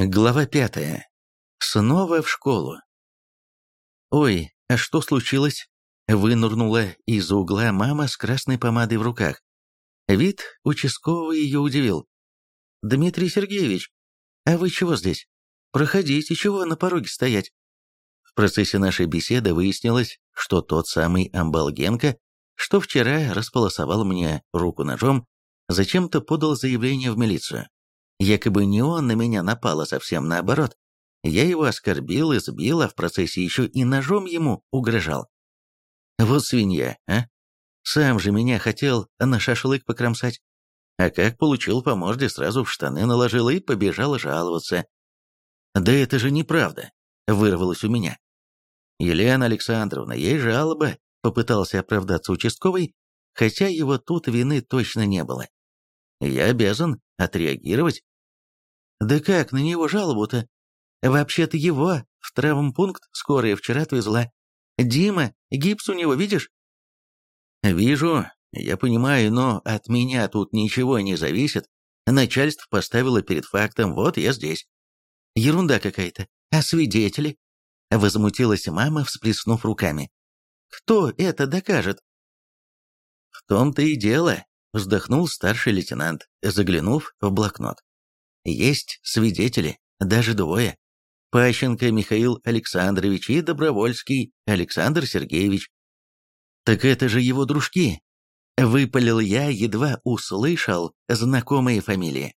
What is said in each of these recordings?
Глава пятая. Снова в школу. «Ой, а что случилось?» Вынурнула из угла мама с красной помадой в руках. Вид участкового ее удивил. «Дмитрий Сергеевич, а вы чего здесь? Проходите, чего на пороге стоять?» В процессе нашей беседы выяснилось, что тот самый Амбалгенко, что вчера располосовал мне руку ножом, зачем-то подал заявление в милицию. Якобы не он на меня напал, а совсем наоборот. Я его оскорбил, избил, а в процессе еще и ножом ему угрожал. Вот свинья, а? Сам же меня хотел на шашлык покромсать. А как получил по морде, сразу в штаны наложил и побежал жаловаться. «Да это же неправда», — вырвалось у меня. «Елена Александровна, ей жалоба», — попытался оправдаться участковый, хотя его тут вины точно не было. «Я обязан отреагировать, да как на него жалобу-то? Вообще-то его в травмпункт скорая вчера отвезла. Дима, гипс у него, видишь? Вижу, я понимаю, но от меня тут ничего не зависит. Начальство поставило перед фактом, вот я здесь. Ерунда какая-то. А свидетели? Возмутилась мама, всплеснув руками. Кто это докажет? В том-то и дело, вздохнул старший лейтенант, заглянув в блокнот. Есть свидетели, даже двое. Пащенко Михаил Александрович и Добровольский Александр Сергеевич. Так это же его дружки. Выпалил я, едва услышал знакомые фамилии.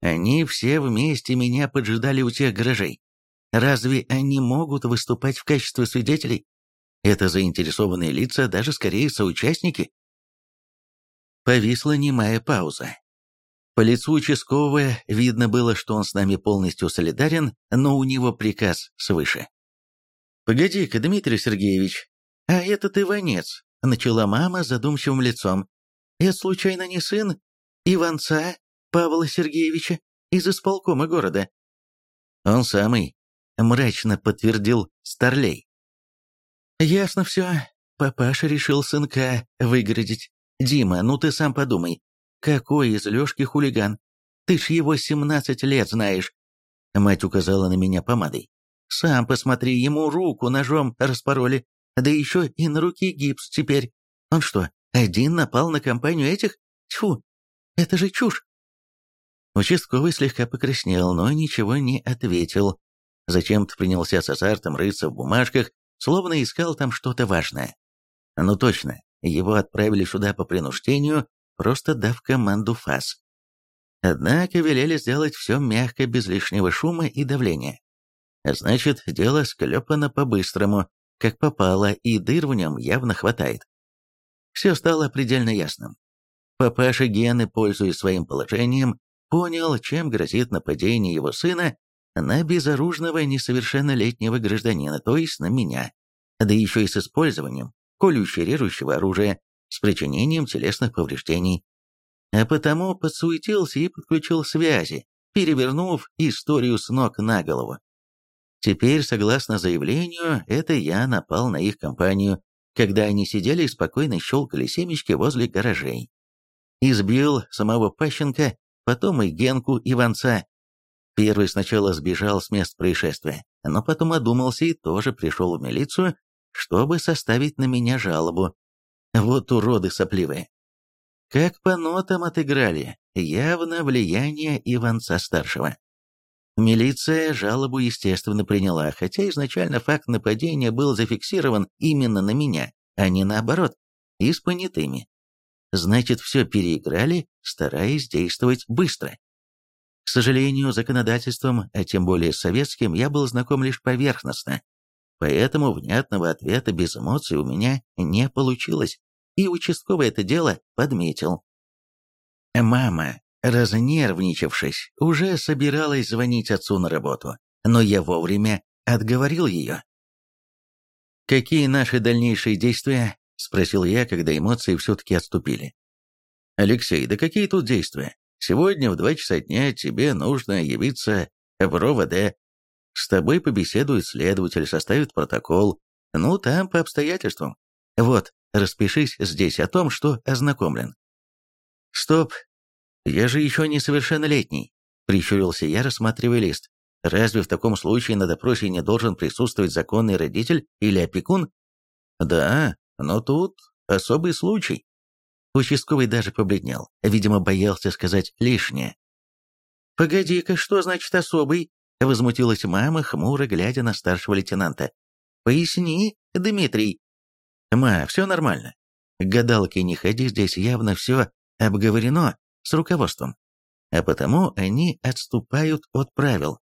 Они все вместе меня поджидали у тех гаражей. Разве они могут выступать в качестве свидетелей? Это заинтересованные лица, даже скорее соучастники. Повисла немая пауза. По лицу участкового видно было, что он с нами полностью солидарен, но у него приказ свыше. «Погоди-ка, Дмитрий Сергеевич, а этот Иванец», — начала мама задумчивым лицом. «Это случайно не сын Иванца Павла Сергеевича из исполкома города?» «Он самый», — мрачно подтвердил Старлей. «Ясно все. Папаша решил сынка выгородить. Дима, ну ты сам подумай. «Какой из Лешки хулиган? Ты ж его семнадцать лет знаешь!» Мать указала на меня помадой. «Сам посмотри, ему руку ножом распороли, да еще и на руке гипс теперь. Он что, один напал на компанию этих? Тьфу, это же чушь!» Участковый слегка покраснел, но ничего не ответил. Зачем-то принялся с азартом рыться в бумажках, словно искал там что-то важное. Ну точно, его отправили сюда по принуждению, просто дав команду фас. Однако велели сделать все мягко, без лишнего шума и давления. Значит, дело склепано по-быстрому, как попало, и дыр в нем явно хватает. Все стало предельно ясным. Папаша Гены, пользуясь своим положением, понял, чем грозит нападение его сына на безоружного несовершеннолетнего гражданина, то есть на меня, да еще и с использованием колюще-режущего оружия, с причинением телесных повреждений. А потому подсуетился и подключил связи, перевернув историю с ног на голову. Теперь, согласно заявлению, это я напал на их компанию, когда они сидели и спокойно щелкали семечки возле гаражей. Избил самого Пащенко, потом и Генку Иванца. Первый сначала сбежал с мест происшествия, но потом одумался и тоже пришел в милицию, чтобы составить на меня жалобу, вот уроды сопливые. Как по нотам отыграли, явно влияние Иванца-старшего. Милиция жалобу, естественно, приняла, хотя изначально факт нападения был зафиксирован именно на меня, а не наоборот, и с понятыми. Значит, все переиграли, стараясь действовать быстро. К сожалению, законодательством, а тем более советским, я был знаком лишь поверхностно, Поэтому внятного ответа без эмоций у меня не получилось, и участковый это дело подметил. Мама, разнервничавшись, уже собиралась звонить отцу на работу, но я вовремя отговорил ее. «Какие наши дальнейшие действия?» – спросил я, когда эмоции все-таки отступили. «Алексей, да какие тут действия? Сегодня в два часа дня тебе нужно явиться в РОВД с тобой побеседует следователь, составит протокол. Ну, там по обстоятельствам. Вот, распишись здесь о том, что ознакомлен. Стоп, я же еще не совершеннолетний, прищурился я, рассматривая лист. Разве в таком случае на допросе не должен присутствовать законный родитель или опекун? Да, но тут особый случай. Участковый даже побледнел, видимо, боялся сказать лишнее. «Погоди-ка, что значит особый?» — возмутилась мама, хмуро глядя на старшего лейтенанта. «Поясни, Дмитрий». «Ма, все нормально. К гадалке не ходи, здесь явно все обговорено с руководством. А потому они отступают от правил.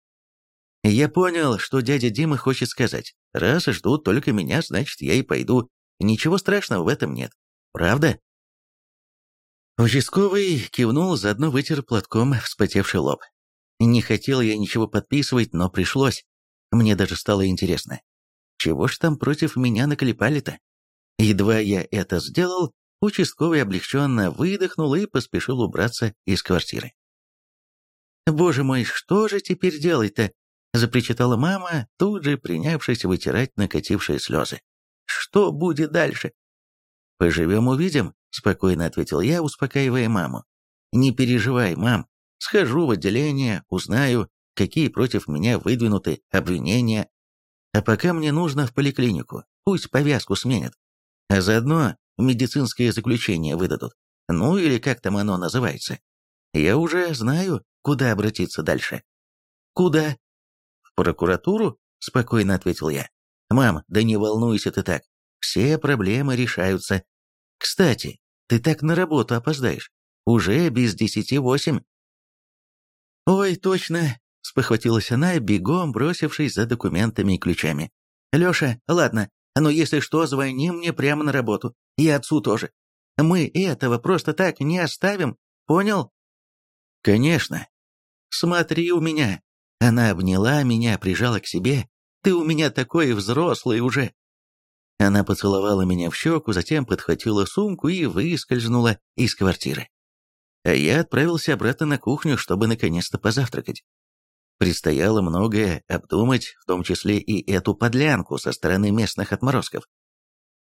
Я понял, что дядя Дима хочет сказать. Раз ждут только меня, значит, я и пойду. Ничего страшного в этом нет. Правда? Участковый кивнул, заодно вытер платком вспотевший лоб. Не хотел я ничего подписывать, но пришлось. Мне даже стало интересно. Чего ж там против меня наклепали-то? Едва я это сделал, участковый облегченно выдохнул и поспешил убраться из квартиры. «Боже мой, что же теперь делать-то?» — запричитала мама, тут же принявшись вытирать накатившие слезы. «Что будет дальше?» «Поживем, увидим», спокойно ответил я, успокаивая маму. «Не переживай, мам. Схожу в отделение, узнаю, какие против меня выдвинуты обвинения. А пока мне нужно в поликлинику. Пусть повязку сменят. А заодно медицинское заключение выдадут. Ну или как там оно называется. Я уже знаю, куда обратиться дальше». «Куда?» «В прокуратуру?» – спокойно ответил я. «Мам, да не волнуйся ты так. Все проблемы решаются. Кстати, ты так на работу опоздаешь. Уже без десяти восемь». «Ой, точно!» — спохватилась она, бегом бросившись за документами и ключами. «Леша, ладно, но если что, звони мне прямо на работу. И отцу тоже. Мы этого просто так не оставим, понял?» «Конечно. Смотри у меня». Она обняла меня, прижала к себе. «Ты у меня такой взрослый уже. Она поцеловала меня в щеку, затем подхватила сумку и выскользнула из квартиры. А я отправился обратно на кухню, чтобы наконец-то позавтракать. Предстояло многое обдумать, в том числе и эту подлянку со стороны местных отморозков.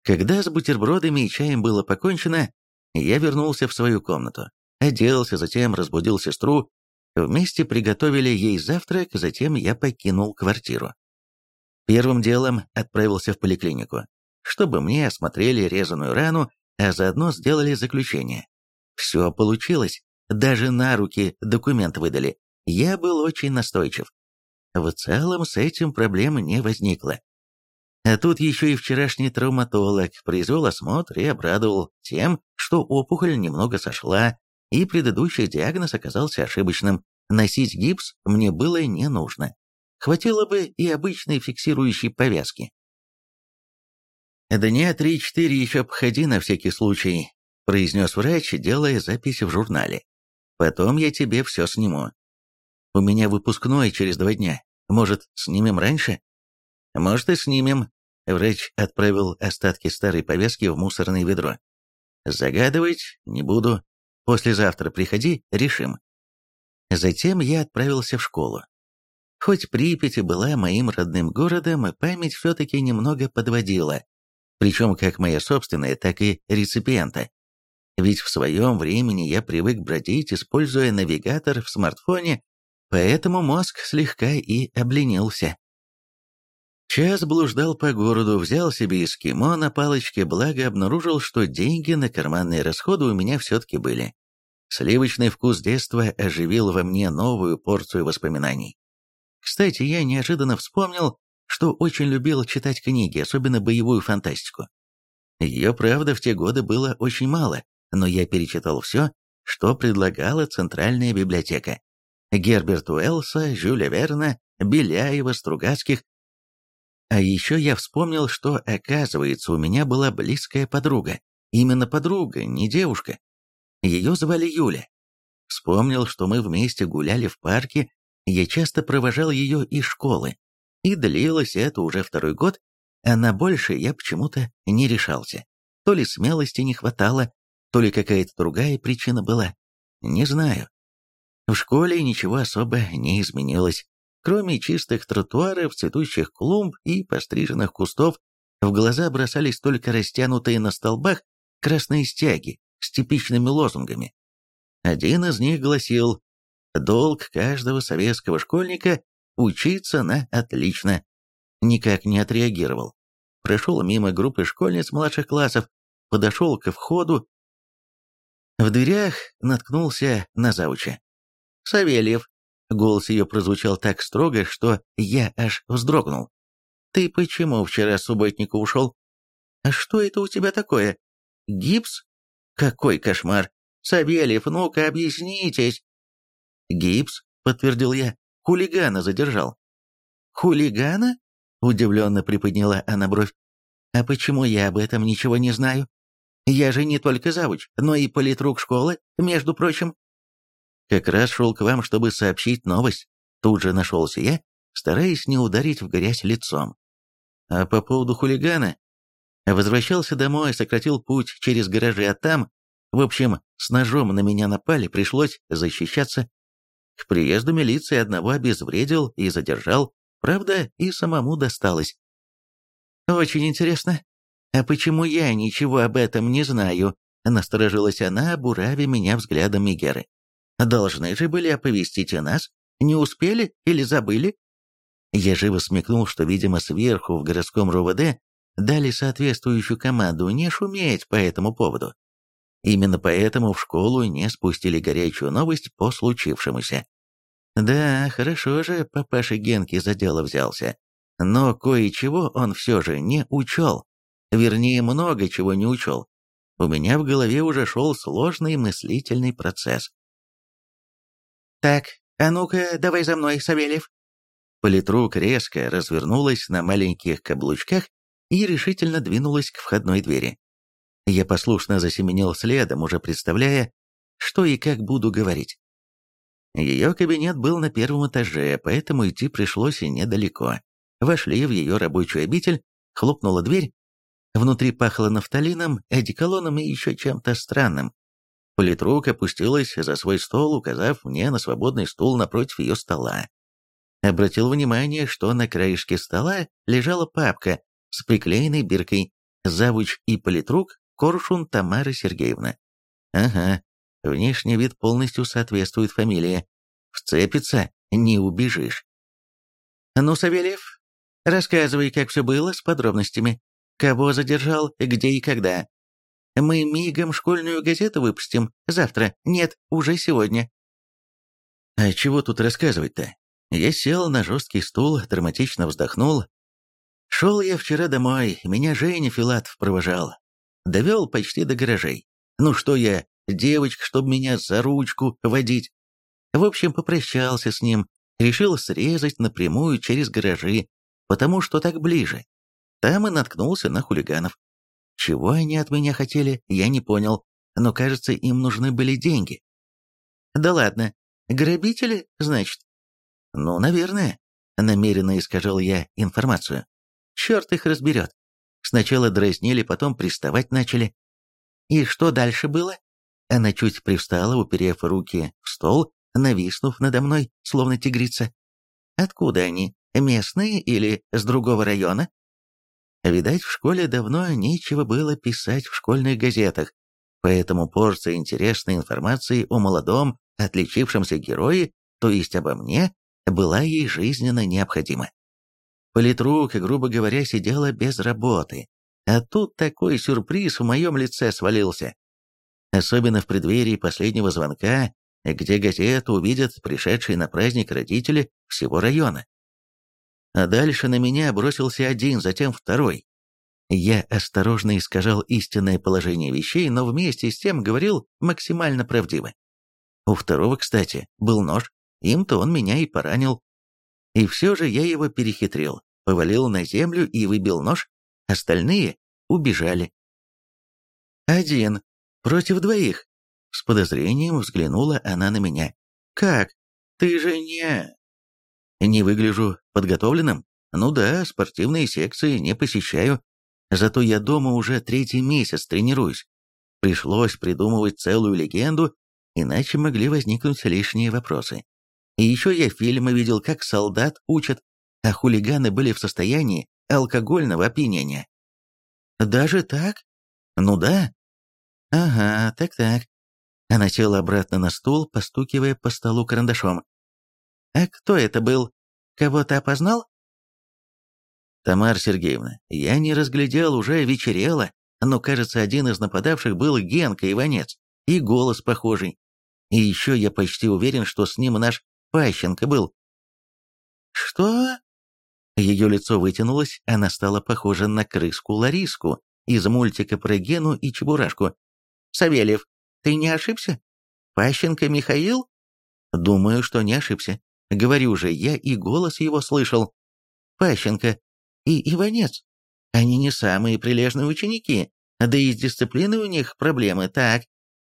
Когда с бутербродами и чаем было покончено, я вернулся в свою комнату, оделся, затем разбудил сестру, вместе приготовили ей завтрак, затем я покинул квартиру. Первым делом отправился в поликлинику чтобы мне осмотрели резаную рану, а заодно сделали заключение. Все получилось, даже на руки документ выдали. Я был очень настойчив. В целом с этим проблем не возникло. А тут еще и вчерашний травматолог произвел осмотр и обрадовал тем, что опухоль немного сошла, и предыдущий диагноз оказался ошибочным. Носить гипс мне было не нужно. Хватило бы и обычной фиксирующей повязки. «Дня три-четыре еще обходи на всякий случай», — произнес врач, делая запись в журнале. «Потом я тебе все сниму. У меня выпускной через два дня. Может, снимем раньше?» «Может, и снимем». Врач отправил остатки старой повязки в мусорное ведро. «Загадывать не буду. Послезавтра приходи, решим». Затем я отправился в школу. Хоть Припять и была моим родным городом, память все-таки немного подводила причем как моя собственная, так и реципиента. Ведь в своем времени я привык бродить, используя навигатор в смартфоне, поэтому мозг слегка и обленился. Час блуждал по городу, взял себе эскимо на палочке, благо обнаружил, что деньги на карманные расходы у меня все-таки были. Сливочный вкус детства оживил во мне новую порцию воспоминаний. Кстати, я неожиданно вспомнил, что очень любил читать книги, особенно боевую фантастику. Ее, правда, в те годы было очень мало, но я перечитал все, что предлагала Центральная библиотека. Герберт Уэллса, Жюля Верна, Беляева, Стругацких. А еще я вспомнил, что, оказывается, у меня была близкая подруга. Именно подруга, не девушка. Ее звали Юля. Вспомнил, что мы вместе гуляли в парке, я часто провожал ее из школы. И длилось это уже второй год, а на больше я почему-то не решался. То ли смелости не хватало, то ли какая-то другая причина была. Не знаю. В школе ничего особо не изменилось. Кроме чистых тротуаров, цветущих клумб и постриженных кустов, в глаза бросались только растянутые на столбах красные стяги с типичными лозунгами. Один из них гласил «Долг каждого советского школьника учиться на отлично. Никак не отреагировал. Прошел мимо группы школьниц младших классов, подошел ко входу. В дверях наткнулся на зауча. «Савельев», — голос ее прозвучал так строго, что я аж вздрогнул. «Ты почему вчера с субботника ушел?» «А что это у тебя такое? Гипс? Какой кошмар! Савельев, ну-ка объяснитесь!» «Гипс», — подтвердил я, — «хулигана задержал». «Хулигана?» — удивленно приподняла она бровь. «А почему я об этом ничего не знаю? Я же не только завуч, но и политрук школы, между прочим». «Как раз шел к вам, чтобы сообщить новость». Тут же нашелся я, стараясь не ударить в грязь лицом. А по поводу хулигана? Возвращался домой, сократил путь через гаражи, а там, в общем, с ножом на меня напали, пришлось защищаться. К приезду милиции одного обезвредил и задержал, правда, и самому досталось. «Очень интересно. А почему я ничего об этом не знаю?» Насторожилась она, буравя меня взглядом Мегеры. «Должны же были оповестить и нас. Не успели или забыли?» Я живо смекнул, что, видимо, сверху в городском РОВД дали соответствующую команду не шуметь по этому поводу. Именно поэтому в школу не спустили горячую новость по случившемуся. Да, хорошо же папаша Генки за дело взялся, но кое-чего он все же не учел. Вернее, много чего не учел. У меня в голове уже шел сложный мыслительный процесс. «Так, а ну-ка, давай за мной, Савельев», Политрук резко развернулась на маленьких каблучках и решительно двинулась к входной двери. Я послушно засеменил следом, уже представляя, что и как буду говорить. Ее кабинет был на первом этаже, поэтому идти пришлось и недалеко. Вошли в ее рабочую обитель, хлопнула дверь. Внутри пахло нафталином, одеколоном и еще чем-то странным. Политрук опустилась за свой стол, указав мне на свободный стул напротив ее стола обратил внимание, что на краешке стола лежала папка с приклеенной биркой «Завуч и политрук Коршун Тамара Сергеевна». Ага, внешний вид полностью соответствует фамилии. Вцепится, не убежишь. Ну, Савельев, рассказывай, как все было, с подробностями. Кого задержал, где и когда. Мы мигом школьную газету выпустим. Завтра. Нет, уже сегодня. А чего тут рассказывать-то? Я сел на жесткий стул, драматично вздохнул. Шел я вчера домой, меня Женя Филатов провожал. Довел почти до гаражей. Ну что я, девочка, чтобы меня за ручку водить. В общем, попрощался с ним, решил срезать напрямую через гаражи, потому что так ближе. Там и наткнулся на хулиганов. Чего они от меня хотели, я не понял, но, кажется, им нужны были деньги. Да ладно, грабители, значит? «Ну, наверное», — намеренно искажал я информацию. «Черт их разберет. Сначала дразнили, потом приставать начали. И что дальше было?» Она чуть привстала, уперев руки в стол, нависнув надо мной, словно тигрица. «Откуда они? Местные или с другого района?» Видать, в школе давно нечего было писать в школьных газетах, поэтому порция интересной информации о молодом, отличившемся герое, то есть обо мне, была ей жизненно необходима. Политрук, грубо говоря, сидела без работы, а тут такой сюрприз в моем лице свалился. Особенно в преддверии последнего звонка, где газету увидят пришедшие на праздник родители всего района. А дальше на меня бросился один, затем второй. Я осторожно искажал истинное положение вещей, но вместе с тем говорил максимально правдиво. У второго, кстати, был нож, им-то он меня и поранил. И все же я его перехитрил, повалил на землю и выбил нож, остальные убежали. «Один. Против двоих?» С подозрением взглянула она на меня. «Как? Ты же не...» «Не выгляжу подготовленным? Ну да, спортивные секции не посещаю. Зато я дома уже третий месяц тренируюсь. Пришлось придумывать целую легенду, иначе могли возникнуть лишние вопросы. И еще я фильмы видел, как солдат учат, а хулиганы были в состоянии алкогольного опьянения. Даже так? Ну да. Ага, так-так. Она села обратно на стул, постукивая по столу карандашом. А кто это был? Кого-то опознал?» «Тамара Сергеевна, я не разглядел, уже вечерело, но, кажется, один из нападавших был Генка Иванец, и голос похожий. И еще я почти уверен, что с ним наш Пащенко был». «Что?» Ее лицо вытянулось, она стала похожа на крыску Лариску из мультика про Гену и Чебурашку. «Савельев, ты не ошибся? Пащенко Михаил?» «Думаю, что не ошибся. Говорю же, я и голос его слышал. Пащенко и Иванец. Они не самые прилежные ученики, да и с дисциплиной у них проблемы, так?»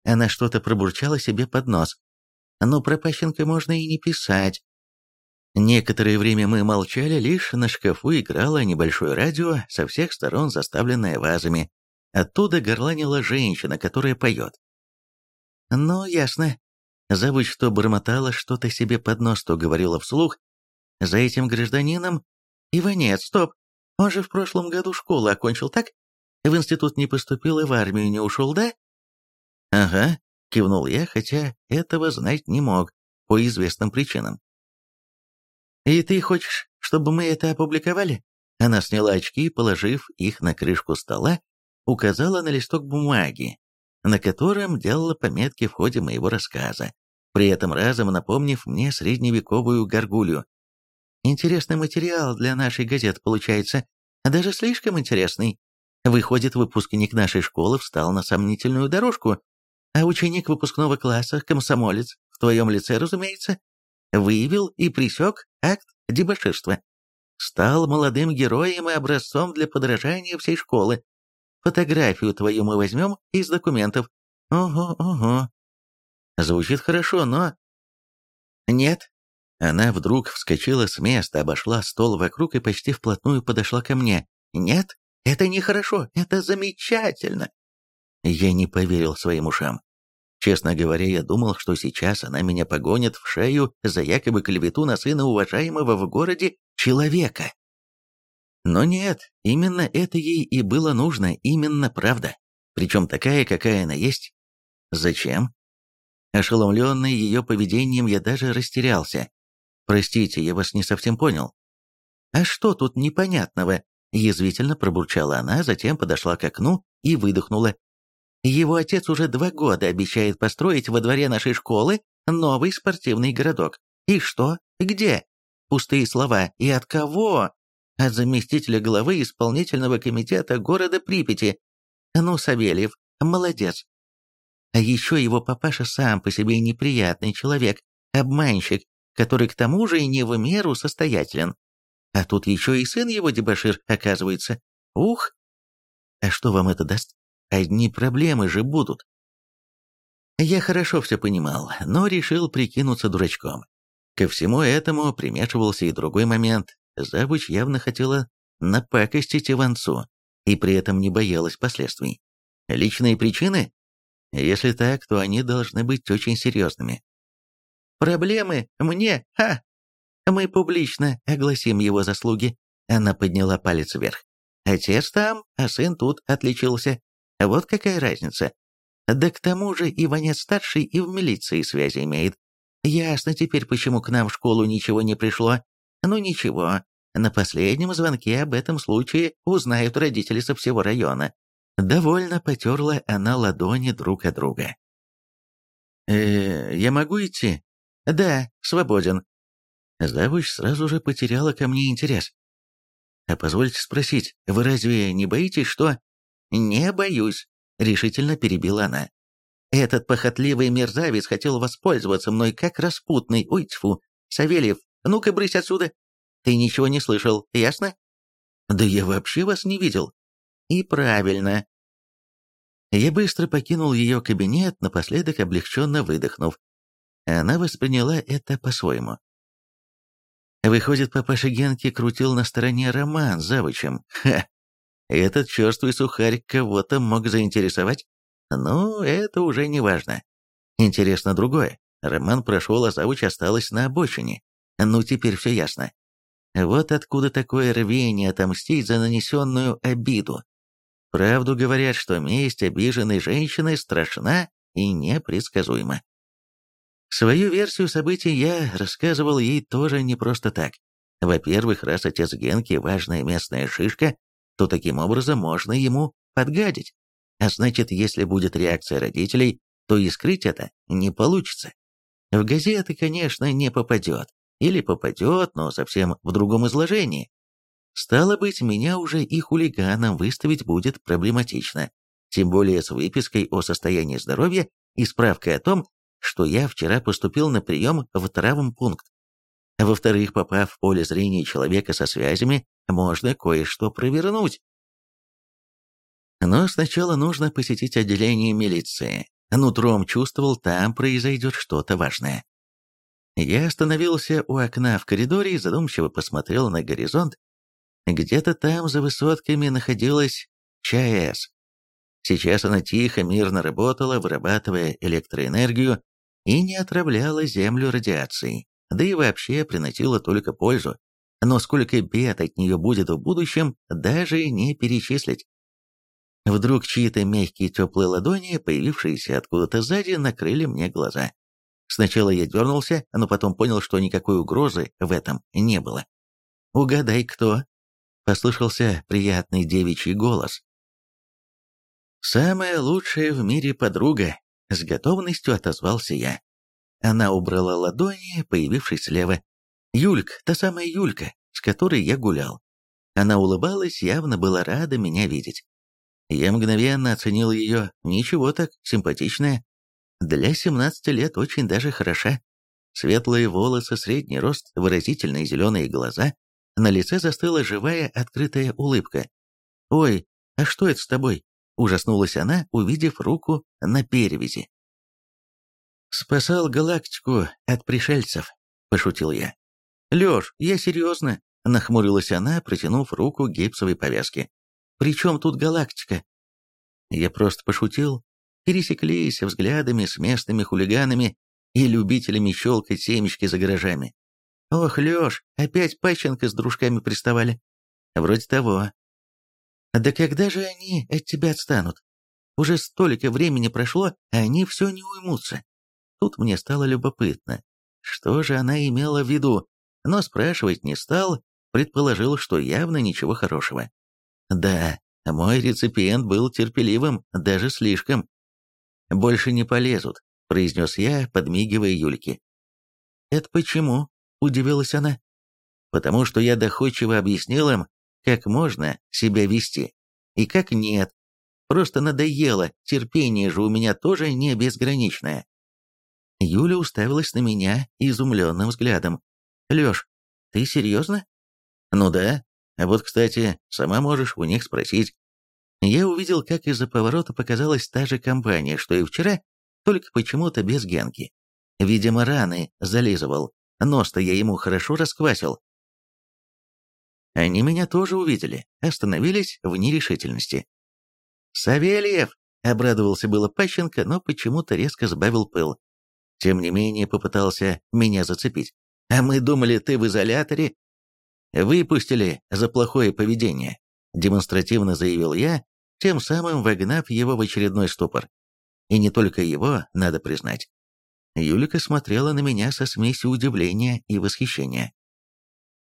Она что-то пробурчала себе под нос. «Ну, про Пащенко можно и не писать. Некоторое время мы молчали, лишь на шкафу играло небольшое радио, со всех сторон заставленное вазами. Оттуда горланила женщина, которая поет. «Ну, ясно». Завуч что бормотала что-то себе под нос, то говорила вслух. «За этим гражданином...» «Иванец, стоп! Он же в прошлом году школу окончил, так? В институт не поступил и в армию не ушел, да?» «Ага», — кивнул я, хотя этого знать не мог, по известным причинам. «И ты хочешь, чтобы мы это опубликовали?» Она сняла очки, положив их на крышку стола, указала на листок бумаги, на котором делала пометки в ходе моего рассказа, при этом разом напомнив мне средневековую горгулью. «Интересный материал для нашей газеты получается, даже слишком интересный. Выходит, выпускник нашей школы встал на сомнительную дорожку, а ученик выпускного класса, комсомолец, в твоем лице, разумеется, выявил и пресек акт дебоширства. Стал молодым героем и образцом для подражания всей школы. Фотографию твою мы возьмем из документов. Ого, ого. Звучит хорошо, но... Нет. Она вдруг вскочила с места, обошла стол вокруг и почти вплотную подошла ко мне. Нет, это нехорошо, это замечательно. Я не поверил своим ушам. Честно говоря, я думал, что сейчас она меня погонит в шею за якобы клевету на сына уважаемого в городе человека. Но нет, именно это ей и было нужно, именно правда. Причем такая, какая она есть. Зачем? Ошеломленный ее поведением, я даже растерялся. Простите, я вас не совсем понял. А что тут непонятного? Язвительно пробурчала она, затем подошла к окну и выдохнула. Его отец уже два года обещает построить во дворе нашей школы новый спортивный городок. И что? Где? Пустые слова. И от кого? От заместителя главы исполнительного комитета города Припяти. Ну, Савельев, молодец. А еще его папаша сам по себе неприятный человек, обманщик, который к тому же и не в меру состоятелен. А тут еще и сын его дебошир, оказывается. Ух! А что вам это даст? Одни проблемы же будут. Я хорошо все понимал, но решил прикинуться дурачком. Ко всему этому примешивался и другой момент. Завуч явно хотела напакостить Иванцу, и при этом не боялась последствий. Личные причины? Если так, то они должны быть очень серьезными. «Проблемы? Мне? Ха! Мы публично огласим его заслуги». Она подняла палец вверх. «Отец там, а сын тут отличился. Вот какая разница. Да к тому же Иванец-старший и в милиции связи имеет. Ясно теперь, почему к нам в школу ничего не пришло. Ну ничего, на последнем звонке об этом случае узнают родители со всего района. Довольно потерла она ладони друг от друга. э я могу идти?» «Да, свободен». Завуч сразу же потеряла ко мне интерес. «А позвольте спросить, вы разве не боитесь, что...» «Не боюсь», — решительно перебила она. «Этот похотливый мерзавец хотел воспользоваться мной как распутный. Ой, тьфу! Савельев, ну-ка брысь отсюда! Ты ничего не слышал, ясно?» «Да я вообще вас не видел». «И правильно». Я быстро покинул ее кабинет, напоследок облегченно выдохнув. Она восприняла это по-своему. Выходит, папаша Генки крутил на стороне роман завучем. Ха! Этот черствый сухарь кого-то мог заинтересовать? Ну, это уже не важно. Интересно другое. Роман прошел, а завуч осталась на обочине. Ну, теперь все ясно. Вот откуда такое рвение отомстить за нанесенную обиду. Правду говорят, что месть обиженной женщины страшна и непредсказуема. Свою версию событий я рассказывал ей тоже не просто так. Во-первых, раз отец Генки важная местная шишка, то таким образом можно ему подгадить. А значит, если будет реакция родителей, то и скрыть это не получится. В газеты, конечно, не попадет. Или попадет, но совсем в другом изложении. Стало быть, меня уже и хулиганом выставить будет проблематично. Тем более с выпиской о состоянии здоровья и справкой о том, что я вчера поступил на прием в травмпункт. Во-вторых, попав в поле зрения человека со связями, можно кое-что провернуть. Но сначала нужно посетить отделение милиции. Нутром чувствовал, там произойдет что-то важное. Я остановился у окна в коридоре и задумчиво посмотрел на горизонт. Где-то там за высотками находилась ЧАЭС. Сейчас она тихо, мирно работала, вырабатывая электроэнергию и не отравляла Землю радиацией, да и вообще приносила только пользу. Но сколько бед от нее будет в будущем, даже не перечислить. Вдруг чьи-то мягкие теплые ладони, появившиеся откуда-то сзади, накрыли мне глаза. Сначала я дернулся, но потом понял, что никакой угрозы в этом не было. «Угадай, кто?» — послышался приятный девичий голос. «Самая лучшая в мире подруга», — с готовностью отозвался я. Она убрала ладони, появившись слева. Юлька, та самая Юлька, с которой я гулял. Она улыбалась, явно была рада меня видеть. Я мгновенно оценил ее, ничего так, симпатичная. Для 17 лет очень даже хороша. Светлые волосы, средний рост, выразительные зеленые глаза. На лице застыла живая, открытая улыбка. «Ой, а что это с тобой?» – ужаснулась она, увидев руку на перевязи. «Спасал галактику от пришельцев», – пошутил я. «Лёш, я серьезно», – нахмурилась она, протянув руку гипсовой повязки. При чем тут галактика? Я просто пошутил. Пересеклись взглядами с местными хулиганами и любителями щелкать семечки за гаражами. Ох, Леш, опять Пащенко с дружками приставали. Вроде того. Да когда же они от тебя отстанут? Уже столько времени прошло, а они все не уймутся. Тут мне стало любопытно, что же она имела в виду, но спрашивать не стал, предположил, что явно ничего хорошего. Да, мой реципиент был терпеливым, даже слишком. «Больше не полезут», — произнес я, подмигивая Юльке. «Это почему?» — удивилась она. «Потому что я доходчиво объяснил им, как можно себя вести, и как нет. Просто надоело, терпение же у меня тоже не безграничное». Юля уставилась на меня изумленным взглядом. «Леш, ты серьезно?» «Ну да, а вот, кстати, сама можешь у них спросить. Я увидел, как из-за поворота показалась та же компания, что и вчера, только почему-то без Генки. Видимо, раны зализывал, нос-то я ему хорошо расквасил. Они меня тоже увидели, остановились в нерешительности. «Савельев!» — обрадовался было Пащенко, но почему-то резко сбавил пыл. Тем не менее попытался меня зацепить. «А мы думали, ты в изоляторе «Выпустили за плохое поведение», – демонстративно заявил я, тем самым вогнав его в очередной ступор. И не только его, надо признать. Юлика смотрела на меня со смесью удивления и восхищения.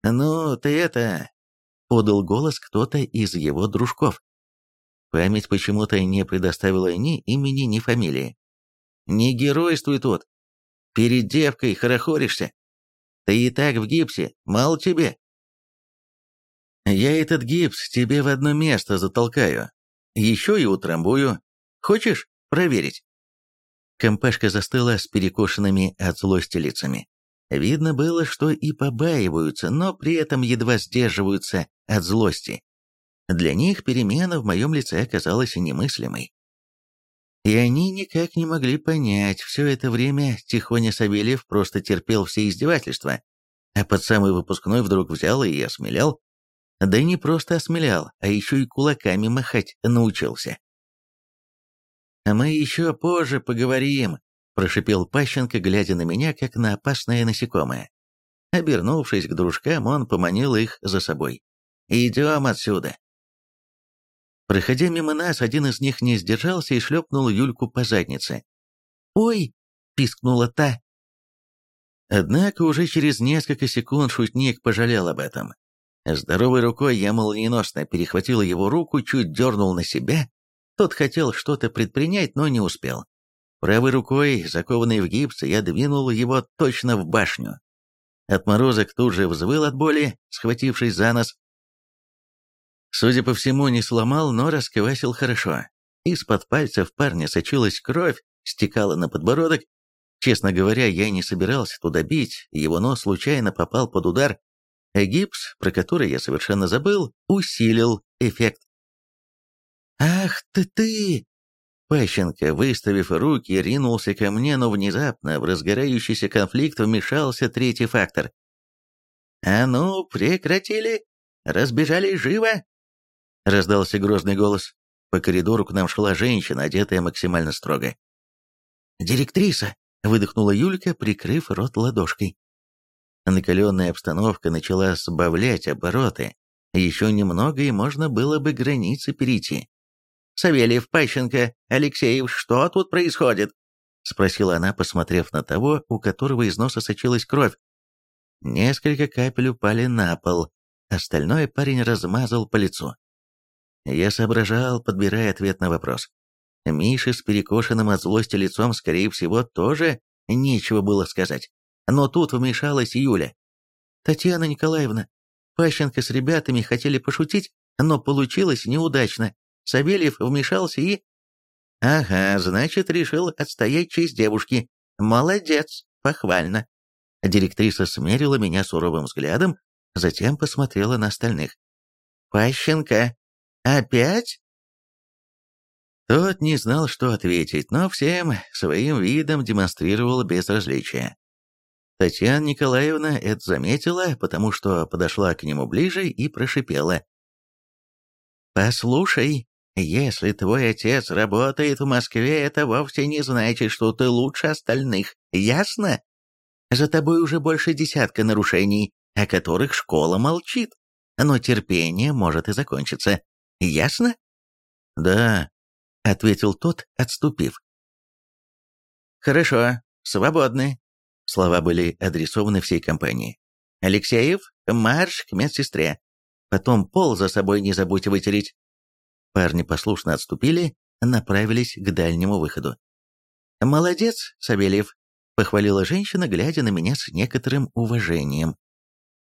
«Ну, ты это...» — подал голос кто-то из его дружков. Память почему-то не предоставила ни имени, ни фамилии. «Не геройствуй тут! Перед девкой хорохоришься! Ты и так в гипсе, мало тебе!» Я этот гипс тебе в одно место затолкаю. Еще и утрамбую. Хочешь проверить?» Компашка застыла с перекошенными от злости лицами. Видно было, что и побаиваются, но при этом едва сдерживаются от злости. Для них перемена в моем лице оказалась немыслимой. И они никак не могли понять, все это время Тихоня Савельев просто терпел все издевательства, а под самый выпускной вдруг взял и осмелял, да не просто осмелял, а еще и кулаками махать научился. «А мы еще позже поговорим», – прошипел Пащенко, глядя на меня, как на опасное насекомое. Обернувшись к дружкам, он поманил их за собой. «Идем отсюда». Проходя мимо нас, один из них не сдержался и шлепнул Юльку по заднице. «Ой!» – пискнула та. Однако уже через несколько секунд шутник пожалел об этом. Здоровой рукой я молниеносно перехватил его руку, чуть дернул на себя. Тот хотел что-то предпринять, но не успел. Правой рукой, закованной в гипс, я двинул его точно в башню. Отморозок тут же взвыл от боли, схватившись за нос. Судя по всему, не сломал, но расквасил хорошо. Из-под пальцев парня сочилась кровь, стекала на подбородок, Честно говоря, я не собирался туда бить, его нос случайно попал под удар, гипс, про который я совершенно забыл, усилил эффект. «Ах ты ты!» Пащенко, выставив руки, ринулся ко мне, но внезапно в разгорающийся конфликт вмешался третий фактор. «А ну, прекратили! Разбежались живо!» Раздался грозный голос. По коридору к нам шла женщина, одетая максимально строго. «Директриса!» выдохнула Юлька, прикрыв рот ладошкой. Накаленная обстановка начала сбавлять обороты. Еще немного, и можно было бы границы перейти. «Савельев, Пащенко, Алексеев, что тут происходит?» — спросила она, посмотрев на того, у которого из носа сочилась кровь. Несколько капель упали на пол, остальное парень размазал по лицу. Я соображал, подбирая ответ на вопрос. Мише с перекошенным от злости лицом, скорее всего, тоже нечего было сказать. Но тут вмешалась Юля. «Татьяна Николаевна, Пащенко с ребятами хотели пошутить, но получилось неудачно. Савельев вмешался и...» «Ага, значит, решил отстоять честь девушки. Молодец, похвально». Директриса смерила меня суровым взглядом, затем посмотрела на остальных. «Пащенко, опять?» Тот не знал, что ответить, но всем своим видом демонстрировал безразличие. Татьяна Николаевна это заметила, потому что подошла к нему ближе и прошипела. «Послушай, если твой отец работает в Москве, это вовсе не значит, что ты лучше остальных, ясно? За тобой уже больше десятка нарушений, о которых школа молчит, но терпение может и закончиться, ясно?» «Да», — ответил тот, отступив. «Хорошо, свободны». Слова были адресованы всей компании. «Алексеев, марш к медсестре. Потом пол за собой не забудь вытереть». Парни послушно отступили, направились к дальнему выходу. «Молодец, Савельев», — похвалила женщина, глядя на меня с некоторым уважением.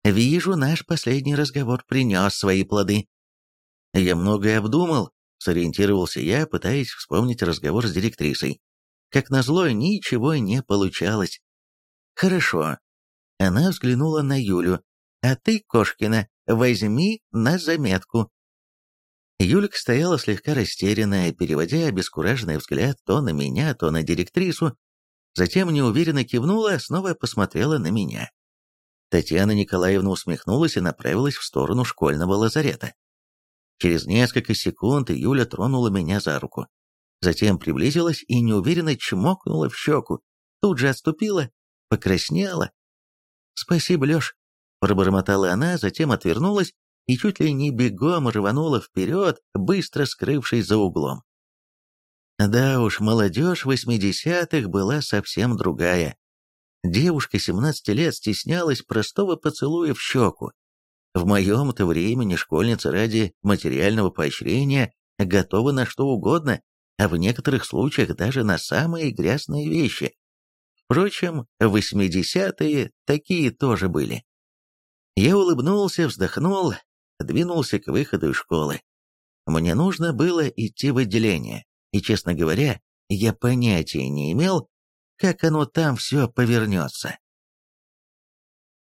«Вижу, наш последний разговор принес свои плоды». Я многое обдумал, Сориентировался я, пытаясь вспомнить разговор с директрисой. Как назло, ничего не получалось. «Хорошо». Она взглянула на Юлю. «А ты, Кошкина, возьми на заметку». Юлька стояла слегка растерянная, переводя обескураженный взгляд то на меня, то на директрису, затем неуверенно кивнула, снова посмотрела на меня. Татьяна Николаевна усмехнулась и направилась в сторону школьного лазарета. Через несколько секунд Юля тронула меня за руку. Затем приблизилась и неуверенно чмокнула в щеку. Тут же отступила, покраснела. «Спасибо, Леш», — пробормотала она, затем отвернулась и чуть ли не бегом рванула вперед, быстро скрывшись за углом. Да уж, молодежь восьмидесятых была совсем другая. Девушка 17 лет стеснялась простого поцелуя в щеку, в моем-то времени школьница ради материального поощрения готова на что угодно, а в некоторых случаях даже на самые грязные вещи. Впрочем, в 80-е такие тоже были. Я улыбнулся, вздохнул, двинулся к выходу из школы. Мне нужно было идти в отделение, и, честно говоря, я понятия не имел, как оно там все повернется.